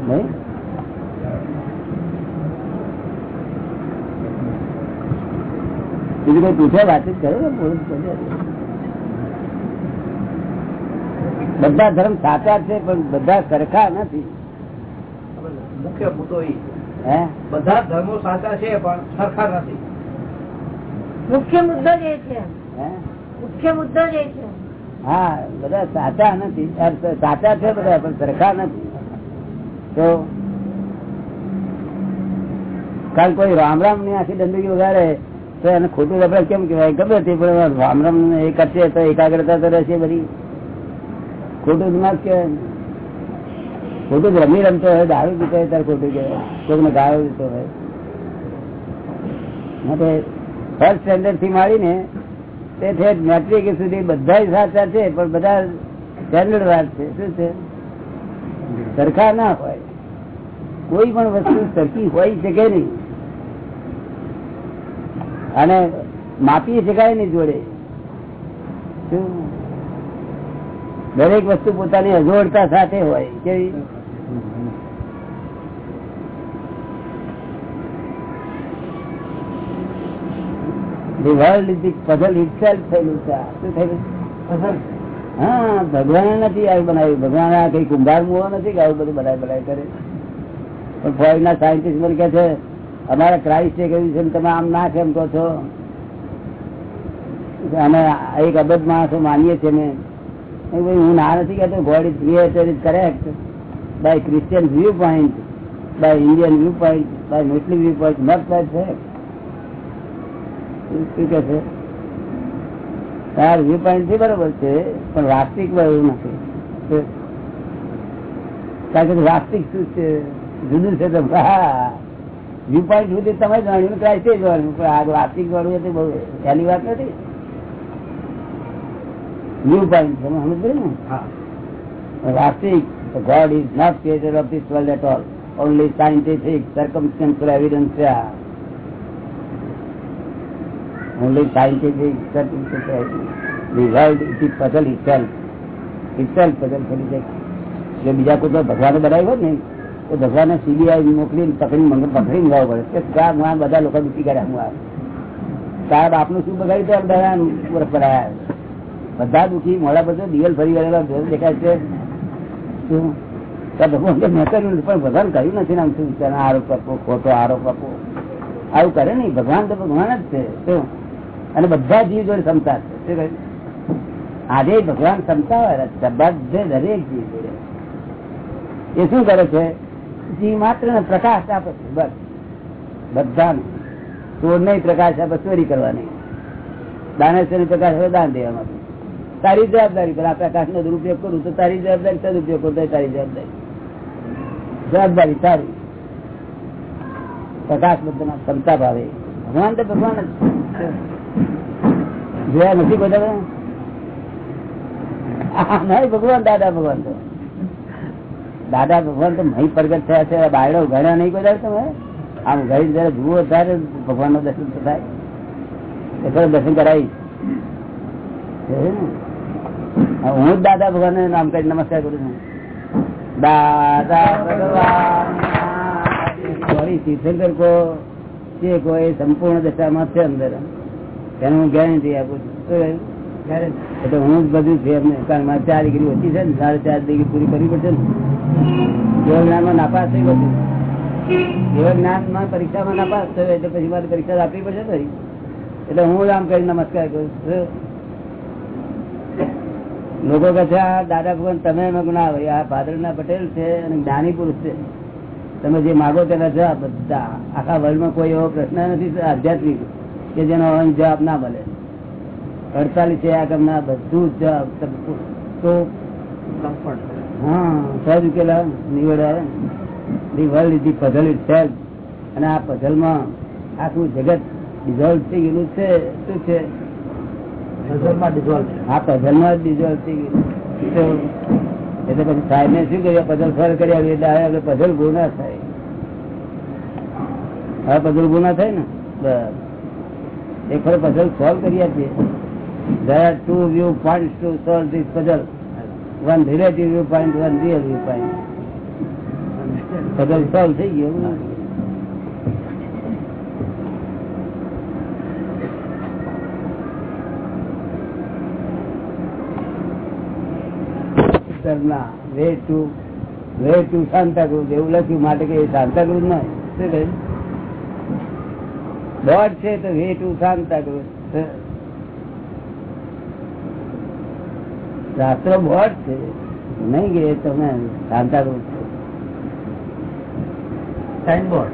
નહીં? બીજું કોઈ પૂછે વાતચીત કરે બધા ધર્મ સાચા છે પણ બધા સરખા નથી. મુખ્ય મુદ્દો એ બધા ધર્મો સાચા છે પણ સરખા નથી. મુખ્ય મુદ્દો જે છે. મુખ્ય મુદ્દો જે છે. હા બધા સાચા નથી. સાચા છે બધા પણ સરખા નથી. તો કારણ કોઈ રામ રામની આખી દંડગી વગાડે તો એને ખોટું આપણે કેમ કેવાય ગમે તે પણ રામ રામ એ કરશે તો એકાગ્રતા તો રહેશે બધી. ખોટું દિમાગ કહેવાય. ખોટું જ રમી રમતો હોય, દારૂ પીતો હોય, ત્યારે ખોટું કહેવાય. કોઈને ગાળો દીતો હોય. માટે ફર્સ્ટ સ્ટેન્ડર્ડથી મારીને તે ઠેઠ મેટ્રિક સુધી બધા સાચા છે, પણ બધા સ્ટેન્ડર્ડ વાત છે. શું છે? સરખા ના હોય. કોઈ પણ વસ્તુ સરખી હોય શકે નહીં. અને માપી શકાય નહીં જોડે. દરેક વસ્તુ પોતાની અજોડતા સાથે હોય કેવી? ભગવાને નથી આવું બનાવ્યું. ભગવાન આ કઈ કુંભાર મુવો નથી કે આવું બધું બનાવી બનાવી કરે. પણ ફોરેન ના સાયન્ટિસ્ટ મને કે છે અમારા ક્રાઇસ્ટે કહ્યું છે તમે આમ ના કેમ કહો છો? અમે એક અબધ માણસો માનીએ છીએ મેં હું ના નથી કહેતો God is creator is correct by Christian viewpoint by Indian viewpoint by Muslim viewpoint not by fact શું કે છે? તાર વ્યૂ પોઈન્ટથી બરોબર છે, પણ વાસ્તવિક એવું નથી. કારણ કે વાસ્તવિક શું છે? જુદું છે તો હા. વ્યૂ પોઈન્ટ સુધી તમે જાણ્યું ક્રાઇસ્ટે જાણ્યું પણ આ વાતચીત કરવું એ બહુ પહેલી વાત નથી વ્યૂ પોઈન્ટ તમે સમજ ને વાસ્તવિક God is not creator of this world at all only scientific circumstantial evidence છે આ only scientific certificate. The world is puzzle itself Itself puzzle કરી દે જો બીજા કોઈ તો ભગવાને બનાવ્યું ને ભગવાને સીબીઆઈ મોકલી પકડી પકડી મંગાવવું પડે. કે ત્યાં બધા લોકો દુખી કર્યા હું આવે. સાહેબ આપનું શું બગાડ્યું તો બધા વર્ષ ભરાયા બધા દુઃખી મોડા બધો દિવેલ ફરી ગયેલા દેખાય છે. શું? ભગવાન મેં કર્યું નથી, પણ ભગવાન કર્યું નથી ને આમ શું વિચાર આરોપ આપો ખોટો આરોપ આપો. આવું કરે નહીં. ભગવાન તો ભગવાન જ છે. શું? અને બધા જીવ જોડે ક્ષમતા છે. શું? આજે ભગવાન ક્ષમતા વાળા બધા દરેક જીવ જોડે. એ શું કરે છે? જીવ માત્ર ને પ્રકાશ આપે છે, બસ. બધાને. ચોર નહીં પ્રકાશ આપે, ચોરી કરવાની. દાનેશ્વર પ્રકાશ આપે, દાન દેવામાં તારી જવાબદારી પર આ પ્રકાશ નો દુરુપયોગ કરું તો તારી જવાબદારી, સદુપયોગ કરું તારી જવાબદારી. જવાબદારી તારી. પ્રકાશ બધાના ક્ષમતા ભાવે. ભગવાન તો ભગવાન જ. જોયા નથી બધા ભગવાન, દાદા ભગવાન તો. દાદા ભગવાન તો મહી પ્રગટ થયા છે બાયડો ગણ્યા નહીં કોઈ તમે આમ ગઈ જયારે જુઓ ત્યારે ભગવાનનું દર્શન થાય. દર્શન કરાવી હું જ દાદા ભગવાન નામ કરી નમસ્કાર કરું છું. દાદા ભગવાન તીર્થંકર કો, જે કોઈ સંપૂર્ણ દશામાં છે અંદર. એને હું ગેરંટી આપું છું? એટલે હું જ બધું છે એમને કારણ મારે ચાર ડિગ્રી ઓછી છે ને, સાડા ચાર ડિગ્રી પૂરી કરવી પડશે ને. કેવળ જ્ઞાનમાં નાપાસ થઈ બધું કેવળ જ્ઞાનમાં પરીક્ષામાં નાપાસ થયો એટલે પછી મારે પરીક્ષા આપવી પડશે ને એટલે હું આમ કરી નમસ્કાર કરું લોકો કહે છે, આ દાદા ભગવાન, તમે એમાં ના ભાઈ આ ભાદરના પટેલ છે અને જ્ઞાની પુરુષ છે. તમે જે માગો તેના જવાબ બધા આખા વર્લ્ડમાં કોઈ એવો પ્રશ્ન નથી, આધ્યાત્મિક, કે જેનો જવાબ ના મળે. અડતાલીસ એકમના બધું જ. તો હા સહજ ઉકેલા નીવડ્યા the world the puzzle itself અને આ પઝલમાં આખું જગત ડિઝોલ્વ થઈ ગયેલું છે. શું છે? આ પઝલમાં જ ડિઝોલ્વ થઈ ગયું એટલે પછી સાહેબ ને શું કર્યું? પઝલ સોલ્વ કરી એટલે આપણે પઝલ ગુના થાય. હવે પઝલ ગુના થાય ને? બસ. એક ફરે પઝલ સોલ્વ કરી આપીએ. There are two view points to solve this puzzle one relative viewpoint one real viewpoint puzzle solve થઈ ગયું way to way to Santacruz એવું લખ્યું માટે કે શાંતાક્રુઝ ન શું કહ્યું દોઢ છે તો વે ટુ શાંતાક્રુઝ શાસ્ત્રો બોટ છે. નહીં કે તમે સાઇનબોર્ડ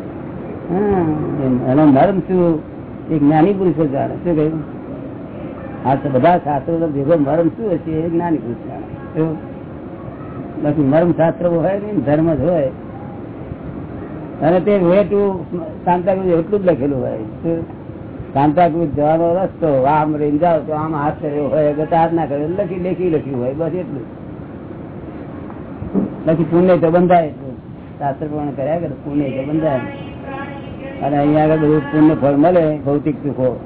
હા, એનો મર્મ શું? એ જ્ઞાની પુરુષો જાણે. શું કહ્યું? આ તો બધા શાસ્ત્રો તો ભેગો મરમ શું હશે? એ જ્ઞાની પુરુષ જાણે? બાકી મરમ શાસ્ત્ર હોય ને ધર્મ જ હોય. અને તે વે ટુ શાંતા એટલું જ લખેલું હોય. શું? શાંતાકૃત જવાનો રસ્તો આમ રહીને જાઓ તો આમ હાથ કર્યો હોય અગર ના કર્યો લખી લેખી લખ્યું હોય બસ એટલું. લખી પુણ્ય તો બંધાય એટલું શાસ્ત્ર પ્રમાણે કર્યા કરે પુણ્ય તો બંધાય અને અહીંયા આગળ બધું પુણ્ય ફળ મળે ભૌતિક સુખો.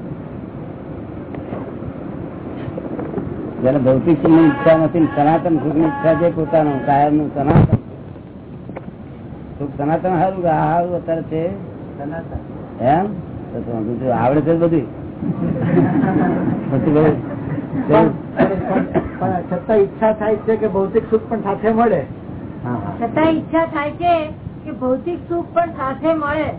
જયારે ભૌતિક સુખની ઈચ્છા નથી સનાતન સુખની ઈચ્છા છે પોતાનું કાયમનું સનાતન સુખ સનાતન સારું કે આ સારું અત્યારે છે. એમ? તો બીજું આવડે છે બધું પણ છતાં ઈચ્છા થાય છે કે ભૌતિક સુખ પણ સાથે મળે. હા હા. છતાં ઈચ્છા થાય છે કે ભૌતિક સુખ પણ સાથે મળે.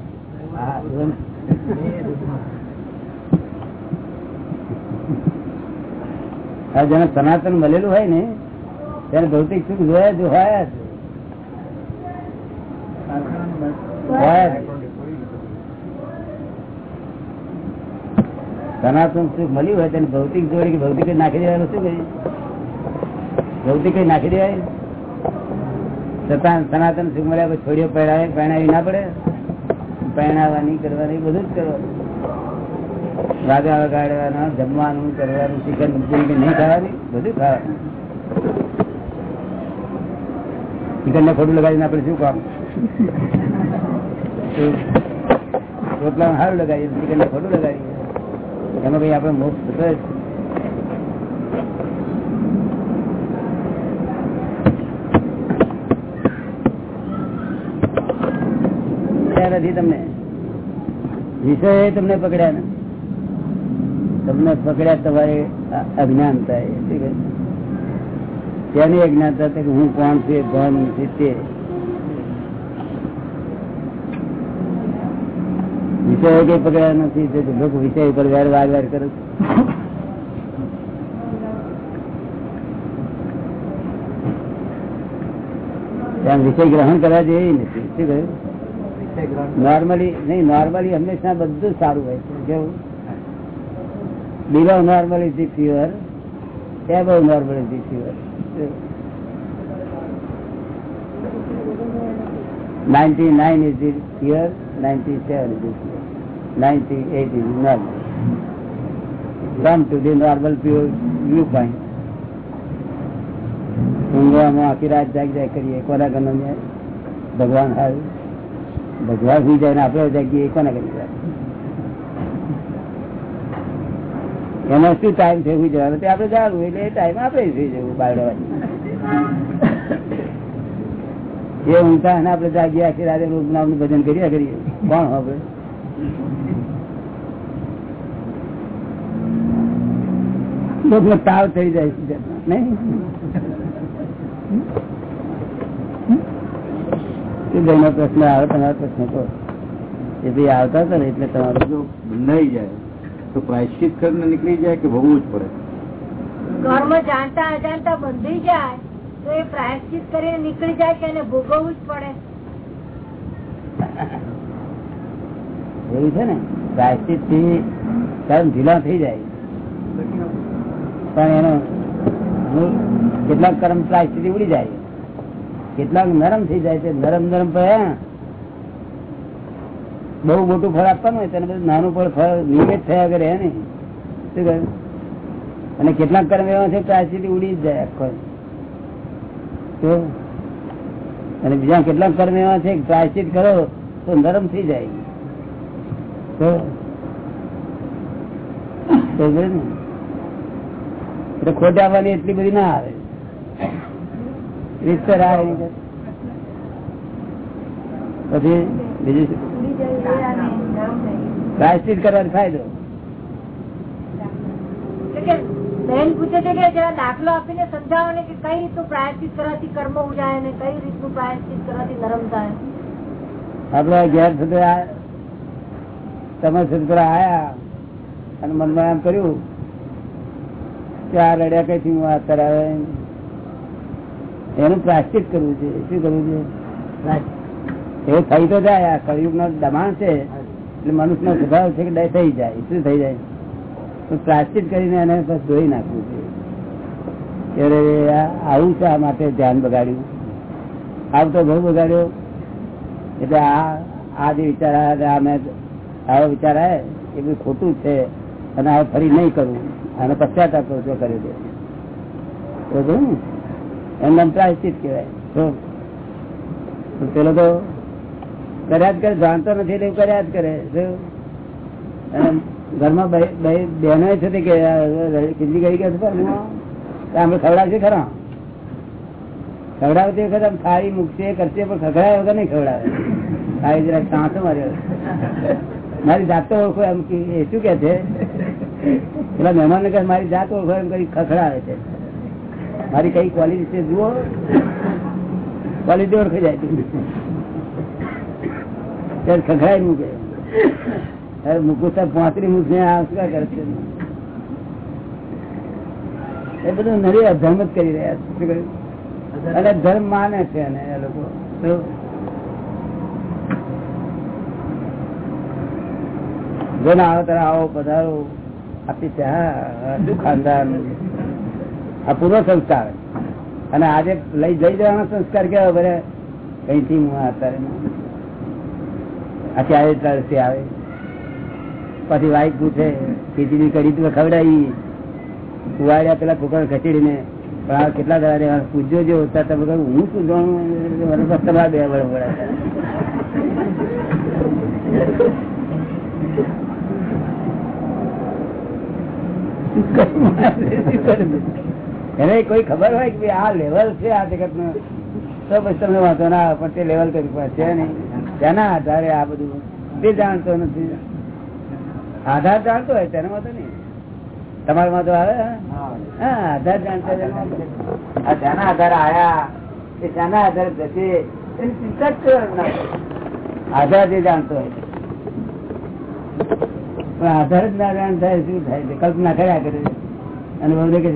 જેને સનાતન મળેલું હોય ને ત્યારે ભૌતિક સુખ જોયા જ. હોય જ. હોય જ. સનાતન સુખ મળ્યું હોય તેને ભૌતિક જોડે કે ભૌતિક નાખી દેવાનું શું કહ્યું? ભૌતિક નાખી દેવાય? છતાં સનાતન સુખ મળ્યા પછી છોડીઓ પહેરાવે પહેણાવી ના પડે? પહેણાવાની કરવાની બધું જ કરવાનું રાજા વગાડવાના જમવાનું કરવાનું ચિકન નહીં ખાવાની બધું ખાવાનું. ચિકન ને ખોટું ના આપણે શું કામ? (laughs) રોટલા સારું લગાવીએ ચિકન ને ખોટું લગાડીએ. એમાં ભાઈ આપણે મોક્ષ થતો નથી તમને? વિષય તમને પકડ્યા ને? તમને પકડ્યા તમારે અજ્ઞાનતા? ત્યાંની અજ્ઞાનતા કે હું કોણ છે કોણ છે તે. વિષય કઈ પકડ્યા નથી તે તો લોકો વિષય ઉપર વેર વાર વાર કરે છે. ત્યાં વિષય ગ્રહણ કરવા જેવી નથી. શું કહ્યું નોર્મલી નહીં નોર્મલી હંમેશા બધું સારું હોય છે. કેવું? Below normal is the fever above normal is the fever ninety nine is the fever ninety seven is the fever ninety eight is normal come to the normal pure viewpoint. ઊંઘવામાં આખી રાત જાગ જાગ કરીએ. કોના કરનો ન્યાય? ભગવાન હાલ. ભગવાન સુઈ જાય ને આપણે જાગીએ કોના કરી એમાં શું ટાઈમ છે સુઈ જવાનો આપણે જાણવું, એટલે એ ટાઈમ આપણે સુઈ જવું બારડવાની એ ઊંઘતા આપડે આપણે જાગીએ, આખી રાતે રૂપ નામનું ભજન કર્યા કરીએ. કોણ હવે લોકોને તાવ થઈ જાય છે. નહીં? પ્રશ્ન આવે તમારો પ્રશ્ન તો એ ભાઈ આવતા હતા ને એટલે તમારું જો બંધાઈ જાય તો પ્રાયશ્ચિત કરીને નીકળી જાય કે ભોગવું જ પડે? કર્મ જાણતા અજાણતા બંધી જાય તો એ પ્રાયશ્ચિત કરીને નીકળી જાય કે એને ભોગવવું જ પડે? એવું છે ને? પ્રાયશ્ચિતથી કર્મ ઢીલા થઈ જાય. પણ એનો કેટલાક કર્મ પ્લાસ્ટિક ઉડી જાય. કેટલાક નરમ થઈ જાય છે. નરમ નરમ પડ્યા બહુ મોટું ફળ આપવાનું હોય તેને બધું નાનું પણ ફળ નિવેદ થયા કરે હે શું કહ્યું? અને કેટલાક કર્મ એવા છે પ્લાસ્ટિક ઉડી જ જાય આખો. તો અને બીજા કેટલાક કર્મ એવા છે પ્રાયશ્ચિત કરો તો નરમ થઈ જાય. તો ને? એટલે ખોટ આવવાની એટલી બધી ના આવે. રીતસર આવે પછી બીજું પ્રાયશ્ચિત કરવાનો ફાયદો. બેન પૂછે છે કે જરા દાખલો આપીને સમજાવો ને કે કઈ રીતનું પ્રાયશ્ચિત કરવાથી કર્મ ઉજાય ને કઈ રીતનું પ્રાયશ્ચિત કરવાથી નરમ થાય? આપડે ઘેર સુધી તમે સુધી આયા અને મનમાં એમ કર્યું આ રડ્યા કઈથી હું આ કરાવે? એનું પ્રાશ્ચિત કરવું છે. શું કરવું છે? એ થઈ તો જાય. આ કળિયુગ નો દબાણ છે. એટલે મનુષ્ય નો સ્વભાવ છે કે થઈ જાય. શું થઈ જાય? તો પ્રાશ્ચિત કરીને એને બસ ધોઈ નાખવું છે. ત્યારે આવું શા માટે ધ્યાન બગાડ્યું. આવતો બહુ બગાડ્યો. એટલે આ આ જે વિચાર આવ્યા અમે આવો વિચાર આવે એ બધું ખોટું છે. અને આ ફરી નહીં કરવું. અને પશ્ચાતાપ ઓછો કરી દે ને? એમ કહેવાય. પેલો તો કર્યા જ કરે, જાણતો નથી એવું કર્યા જ કરે? ઘરમાં બહેનો છે તે કે, ખીચડી ગઈ ગયા આપણે ખવડાવશે ખરા? ખવડાવતી વખત આમ થાળી મૂકશે, કરશે, પણ ખખડાય વગર નહીં ખવડાવે. થાળી જરાક સાંસો માર્યો. મારી જાત ઓળખો એમ કે શું કે છે? પેલા મહેમાન કહે, મારી જાત ઓળખો એમ ખખડાવે છે. મારી કઈ ક્વોલિટી છે જુઓ. ક્વોલિટી ઓળખી જાય ખખડાઈ મૂકે. અને ધર્મ માને છે અને એ લોકો. જો ના આવો તારે આવો પધારો. આપી ત્યાં શું આ પૂર્વ સંસ્કાર. અને આજે લઈ જઈ જવાનો સંસ્કાર કેવો ભરે કઈથી હું અત્યારે અત્યારે તરસી આવે. પછી વાઈફ પૂછે ખીચડી કરી તું ખવડાવી? કુવાડ્યા પેલા કુકર ખસેડીને પણ આ કેટલા દાડા પૂછજો જે. હતા તમે કહ્યું હું શું જાણું તમારા બે બરોબર એને કોઈ ખબર હોય કે આ લેવલ છે આ જગતનું તો પછી તમને વાંધો ના આવે, પણ તે લેવલ કરી પાસે છે નહીં. તેના આધારે આ બધું તે જાણતો નથી. આધાર જાણતો હોય તેનો વાંધો નહીં. તમારા વાંધો આવે? હા, આધાર જાણતો તેનો તેના આધારે આયા, એ તેના આધારે જશે. એની ચિંતા જ આધાર જે જાણતો હોય પણ આધાર જ નારાયણ થાય, શું થાય છે? કલ્પના કર્યા કરે. અને બધું કે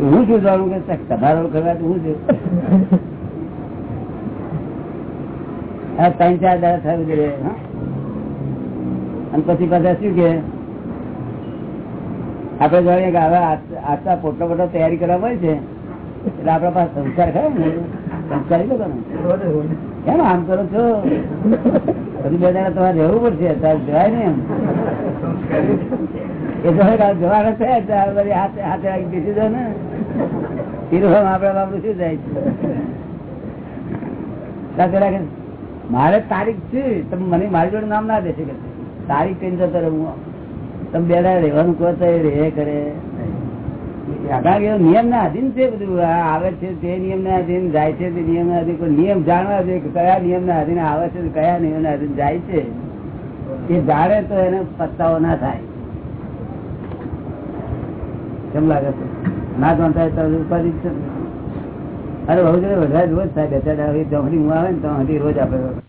હું શું જાણું કે તમારો કરવા તો હું છું? ત્રણ ચાર દાડા થયું છે અને પછી પાછા શું કે આપડે જાણીએ કે હવે આટલા પોટલો પોટલો તૈયારી કરવા હોય છે. એટલે આપડા પાસે સંસ્કાર ખરા ને? સંસ્કારી કેમ આમ કરો છો? પછી બે તમારે રહેવું પડશે જવાય ને એમ. એ તો જવાના છે મારે તારીખ છે, તમે મને મારી જોડે નામ ના દેશે કે તારીખ કઈ જતો રહું તમે બે રહેવાનું કહો તો એ રહે કરે. નિયમ ના અધીન છે બધું. આવે છે તે નિયમ ના અધીન જાય છે તે નિયમ ના અધીન નિયમ જાણવા છે કયા નિયમ ના અધીન આવે છે કયા નિયમ ના અધીન જાય છે. એ જાણે તો એને પસ્તાવો ના થાય. કેમ લાગે છે? ના જાણતા તો ઉપાધિ અરે બહુ વધારે રોજ થાય, બે ચાર હું આવે ને તો હજી રોજ આપડે